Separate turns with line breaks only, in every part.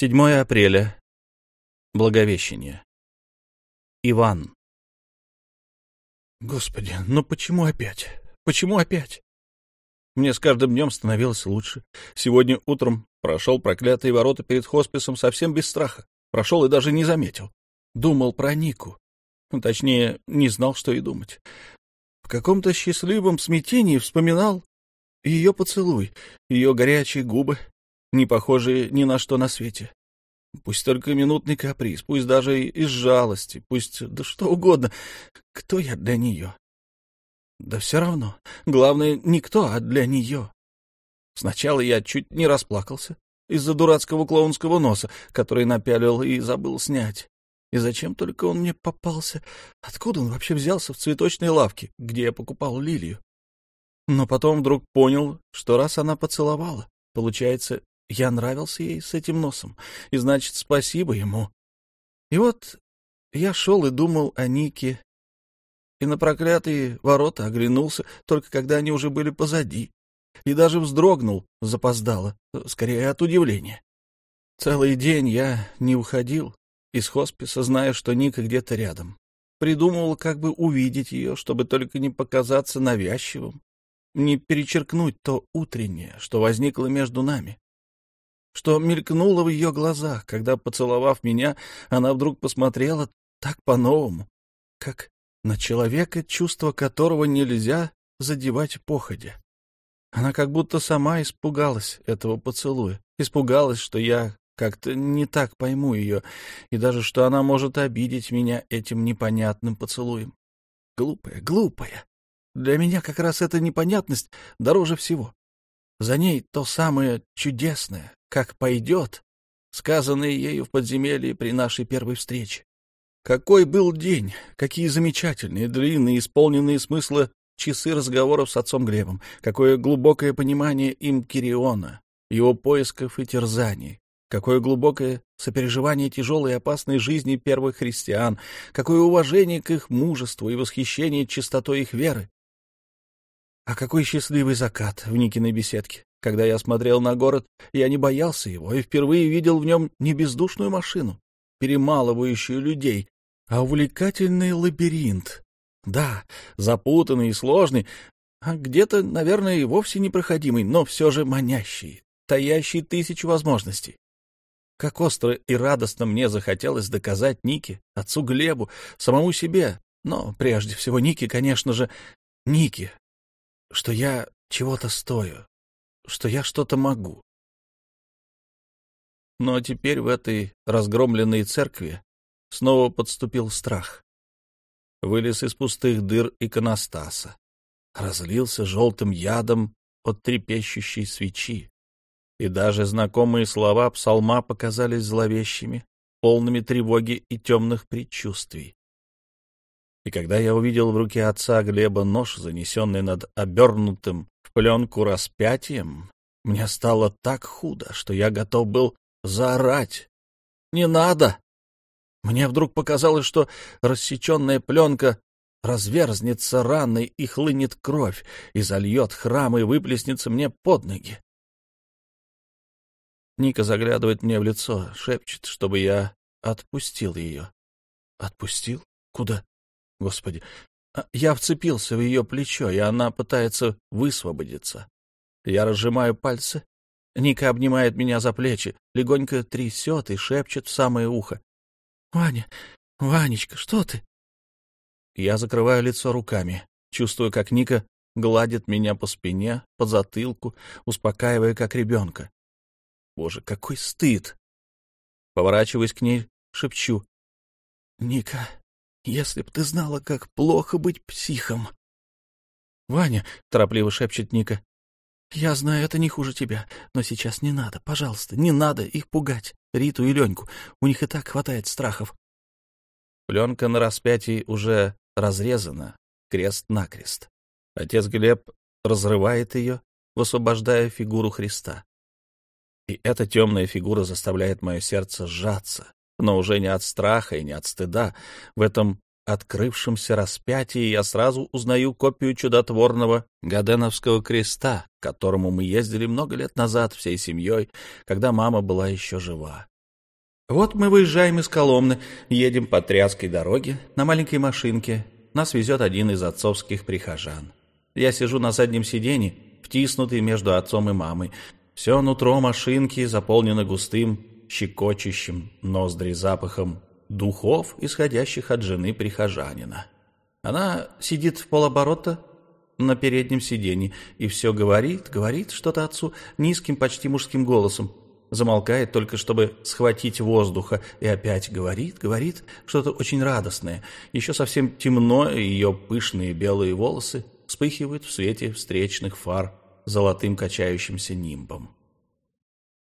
7 апреля. Благовещение. Иван. Господи, ну почему опять? Почему опять? Мне с каждым днем становилось лучше. Сегодня утром прошел проклятые ворота перед хосписом совсем без страха. Прошел и даже не заметил. Думал про Нику. Ну, точнее, не знал, что и думать. В каком-то счастливом смятении вспоминал ее поцелуй, ее горячие губы, не похожие ни на что на свете. Пусть только минутный каприз, пусть даже из жалости, пусть да что угодно. Кто я для нее? Да все равно. Главное, не кто, а для нее. Сначала я чуть не расплакался из-за дурацкого клоунского носа, который напялил и забыл снять. И зачем только он мне попался? Откуда он вообще взялся в цветочной лавке, где я покупал лилию? Но потом вдруг понял, что раз она поцеловала, получается, я нравился ей с этим носом, и значит, спасибо ему. И вот я шел и думал о Нике, и на проклятые ворота оглянулся, только когда они уже были позади, и даже вздрогнул запоздало, скорее от удивления. Целый день я не уходил из хосписа, зная, что Ника где-то рядом. Придумывал, как бы увидеть ее, чтобы только не показаться навязчивым, не перечеркнуть то утреннее, что возникло между нами что мелькнуло в ее глазах, когда, поцеловав меня, она вдруг посмотрела так по-новому, как на человека, чувство которого нельзя задевать походя. Она как будто сама испугалась этого поцелуя, испугалась, что я как-то не так пойму ее, и даже что она может обидеть меня этим непонятным поцелуем. Глупая, глупая. Для меня как раз эта непонятность дороже всего. За ней то самое чудесное, как пойдет, сказанное ею в подземелье при нашей первой встрече. Какой был день, какие замечательные, длинные, исполненные смысла часы разговоров с отцом Глебом, какое глубокое понимание им Кириона, его поисков и терзаний, какое глубокое сопереживание тяжелой и опасной жизни первых христиан, какое уважение к их мужеству и восхищение чистотой их веры. А какой счастливый закат в Никиной беседке. Когда я смотрел на город, я не боялся его и впервые видел в нем не бездушную машину, перемалывающую людей, а увлекательный лабиринт. Да, запутанный и сложный, а где-то, наверное, и вовсе непроходимый, но все же манящий, таящий тысячу возможностей. Как остро и радостно мне захотелось доказать Нике, отцу Глебу, самому себе, но прежде всего Нике, конечно же, Нике, что я чего-то стою, что я что-то могу. Но теперь в этой разгромленной церкви снова подступил страх. Вылез из пустых дыр иконостаса, разлился желтым ядом от трепещущей свечи, и даже знакомые слова псалма показались зловещими, полными тревоги и темных предчувствий. И когда я увидел в руке отца Глеба нож, занесенный над обернутым в пленку распятием, мне стало так худо, что я готов был заорать. «Не надо!» Мне вдруг показалось, что рассеченная пленка разверзнется раной и хлынет кровь, и зальет храм и выплеснется мне под ноги. Ника заглядывает мне в лицо, шепчет, чтобы я отпустил ее. Отпустил? Куда? Господи, а, я вцепился в ее плечо, и она пытается высвободиться. Я разжимаю пальцы. Ника обнимает меня за плечи, легонько трясет и шепчет в самое ухо. — Ваня, Ванечка, что ты? Я закрываю лицо руками, чувствую, как Ника гладит меня по спине, по затылку, успокаивая, как ребенка. Боже, какой стыд! Поворачиваясь к ней, шепчу. — Ника, если б ты знала, как плохо быть психом. — Ваня, — торопливо шепчет Ника, — я знаю, это не хуже тебя, но сейчас не надо, пожалуйста, не надо их пугать, Риту и Леньку, у них и так хватает страхов. Пленка на распятии уже разрезана, крест-накрест. Отец Глеб разрывает ее, высвобождая фигуру Христа. И эта темная фигура заставляет мое сердце сжаться, но уже не от страха и не от стыда. В этом открывшемся распятии я сразу узнаю копию чудотворного Гаденовского креста, к которому мы ездили много лет назад всей семьей, когда мама была еще жива. Вот мы выезжаем из Коломны, едем по тряской дороге на маленькой машинке. Нас везет один из отцовских прихожан. Я сижу на заднем сиденье, втиснутый между отцом и мамой. Все нутро машинки заполнено густым, щекочущим ноздри запахом духов, исходящих от жены прихожанина. Она сидит в полоборота на переднем сиденье и все говорит, говорит что-то отцу низким, почти мужским голосом. Замолкает только, чтобы схватить воздуха, и опять говорит, говорит что-то очень радостное. Еще совсем темно, и ее пышные белые волосы вспыхивают в свете встречных фар золотым качающимся нимбом.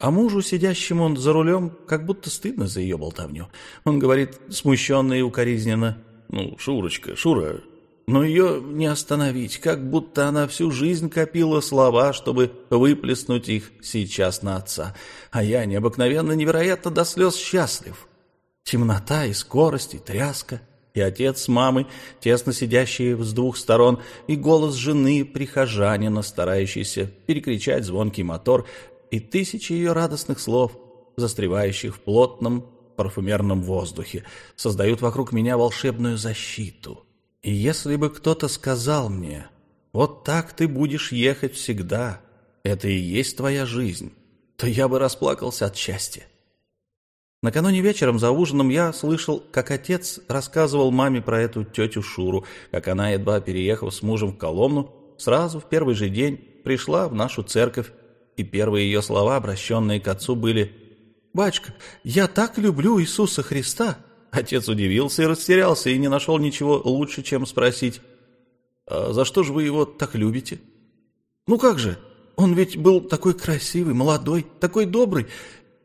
А мужу, сидящему за рулем, как будто стыдно за ее болтовню. Он говорит смущенно и укоризненно. «Ну, Шурочка, Шура, но ее не остановить, как будто она всю жизнь копила слова, чтобы выплеснуть их сейчас на отца. А я необыкновенно, невероятно до слез счастлив. Темнота и скорость, и тряска, и отец с мамой, тесно сидящие с двух сторон, и голос жены прихожанина, старающийся перекричать звонкий мотор, и тысячи ее радостных слов, застревающих в плотном парфюмерном воздухе, создают вокруг меня волшебную защиту. И если бы кто-то сказал мне, вот так ты будешь ехать всегда, это и есть твоя жизнь, то я бы расплакался от счастья. Накануне вечером за ужином я слышал, как отец рассказывал маме про эту тетю Шуру, как она, едва переехав с мужем в Коломну, сразу в первый же день пришла в нашу церковь и первые ее слова, обращенные к отцу, были «Батюшка, я так люблю Иисуса Христа!» Отец удивился и растерялся, и не нашел ничего лучше, чем спросить «А за что же вы его так любите?» «Ну как же, он ведь был такой красивый, молодой, такой добрый,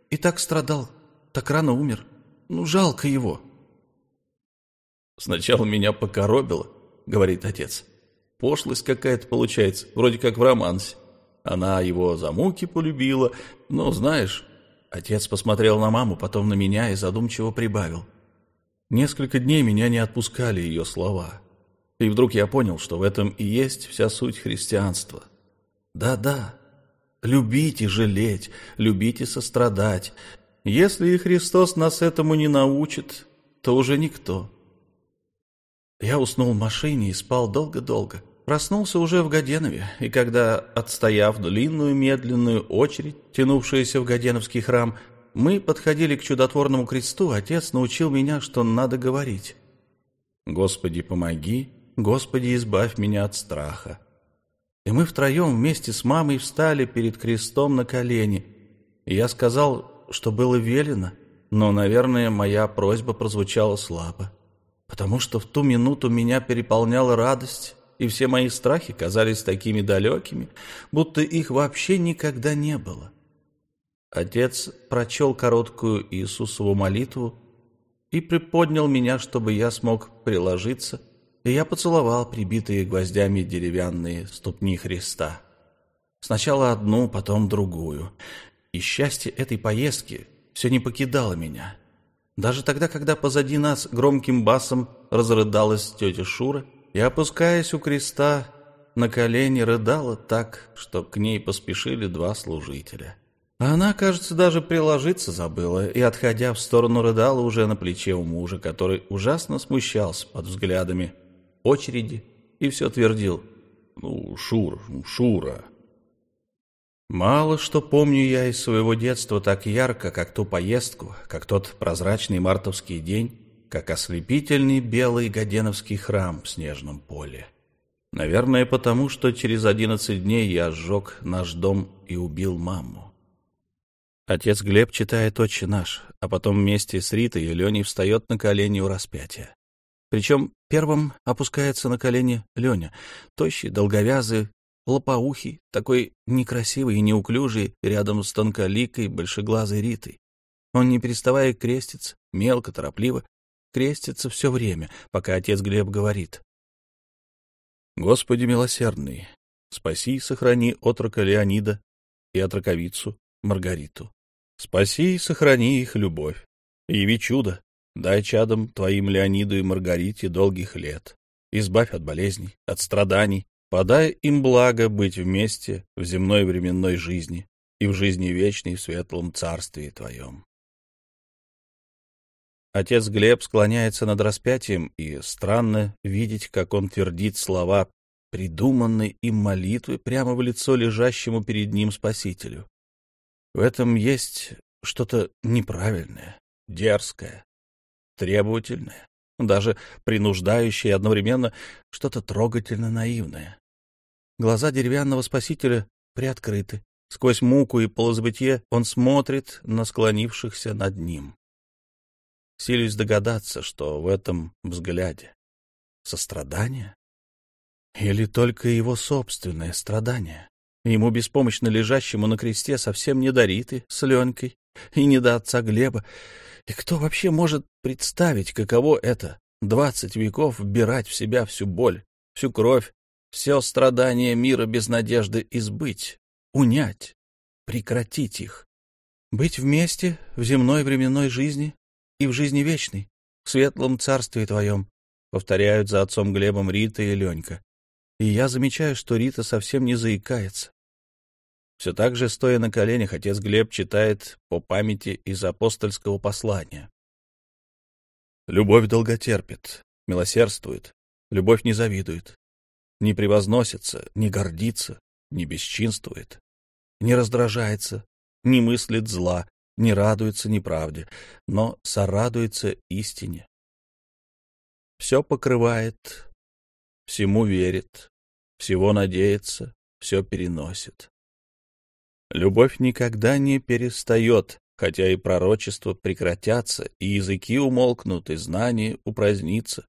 и так страдал, так рано умер. Ну, жалко его». «Сначала меня покоробило», — говорит отец. «Пошлость какая-то получается, вроде как в романсе. Она его за муки полюбила. Но, знаешь, отец посмотрел на маму, потом на меня и задумчиво прибавил. Несколько дней меня не отпускали ее слова. И вдруг я понял, что в этом и есть вся суть христианства. Да-да, любить и жалеть, любить и сострадать. Если и Христос нас этому не научит, то уже никто. Я уснул в машине и спал долго-долго. Проснулся уже в Гаденове, и когда, отстояв длинную медленную очередь, тянувшуюся в Гаденовский храм, мы подходили к чудотворному кресту, отец научил меня, что надо говорить. «Господи, помоги, Господи, избавь меня от страха». И мы втроем вместе с мамой встали перед крестом на колени. И я сказал, что было велено, но, наверное, моя просьба прозвучала слабо, потому что в ту минуту меня переполняла радость и все мои страхи казались такими далекими, будто их вообще никогда не было. Отец прочел короткую Иисусову молитву и приподнял меня, чтобы я смог приложиться, и я поцеловал прибитые гвоздями деревянные ступни Христа. Сначала одну, потом другую. И счастье этой поездки все не покидало меня. Даже тогда, когда позади нас громким басом разрыдалась тетя Шура, и, опускаясь у креста, на колени рыдала так, что к ней поспешили два служителя. Она, кажется, даже приложиться забыла, и, отходя в сторону, рыдала уже на плече у мужа, который ужасно смущался под взглядами очереди и все твердил «Ну, Шур, Шура». Мало что помню я из своего детства так ярко, как ту поездку, как тот прозрачный мартовский день, как ослепительный белый Гаденовский храм в снежном поле. Наверное, потому что через одиннадцать дней я сжег наш дом и убил маму. Отец Глеб читает «Отче наш», а потом вместе с Ритой и Леней встает на колени у распятия. Причем первым опускается на колени Леня, тощий, долговязый, лопоухий, такой некрасивый и неуклюжий, рядом с тонколикой, большеглазой Ритой. Он, не переставая, крестится, мелко, торопливо, крестится все время, пока отец Глеб говорит. «Господи милосердный, спаси и сохрани отрока Леонида и отроковицу Маргариту. Спаси и сохрани их любовь. Яви чудо, дай чадам твоим Леониду и Маргарите долгих лет. Избавь от болезней, от страданий, подай им благо быть вместе в земной временной жизни и в жизни вечной в светлом царстве Твоем. Отец Глеб склоняется над распятием, и странно видеть, как он твердит слова придуманной им молитвы прямо в лицо лежащему перед ним Спасителю. В этом есть что-то неправильное, дерзкое, требовательное, даже принуждающее одновременно что-то трогательно наивное. Глаза деревянного Спасителя приоткрыты. Сквозь муку и полузабытье он смотрит на склонившихся над ним. Силюсь догадаться, что в этом взгляде сострадание или только его собственное страдание. Ему, беспомощно лежащему на кресте, совсем не до Риты с Ленькой и не до отца Глеба. И кто вообще может представить, каково это — двадцать веков вбирать в себя всю боль, всю кровь, все страдания мира без надежды избыть, унять, прекратить их? Быть вместе в земной временной жизни и в жизни вечной, в светлом царстве твоем, повторяют за отцом Глебом Рита и Ленька. И я замечаю, что Рита совсем не заикается. Все так же, стоя на коленях, отец Глеб читает по памяти из апостольского послания. Любовь долготерпит, милосердствует, любовь не завидует, не превозносится, не гордится, не бесчинствует, не раздражается, не мыслит зла, не радуется неправде, но сорадуется истине. Все покрывает, всему верит, всего надеется, все переносит. Любовь никогда не перестает, хотя и пророчества прекратятся, и языки умолкнут, и знание упразднится.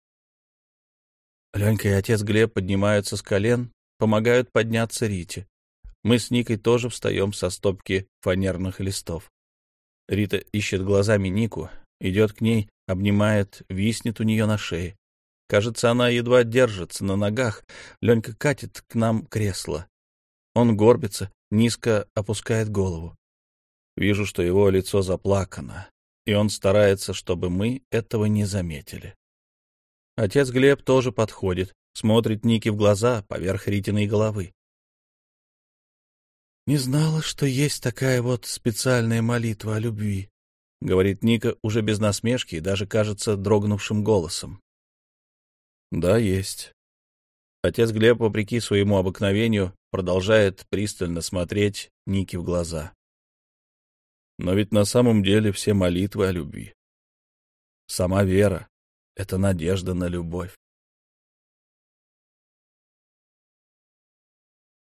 Ленька и отец Глеб поднимаются с колен, помогают подняться Рите. Мы с Никой тоже встаем со стопки фанерных листов. Рита ищет глазами Нику, идет к ней, обнимает, виснет у нее на шее. Кажется, она едва держится на ногах. Ленька катит к нам кресло. Он горбится, низко опускает голову. Вижу, что его лицо заплакано, и он старается, чтобы мы этого не заметили. Отец Глеб тоже подходит, смотрит Нике в глаза поверх Ритиной головы. «Не знала, что есть такая вот специальная молитва о любви», — говорит Ника уже без насмешки и даже кажется дрогнувшим голосом. «Да, есть». Отец Глеб, вопреки своему обыкновению, продолжает пристально смотреть Нике в глаза. Но ведь на самом деле все молитвы о любви. Сама вера — это надежда на любовь.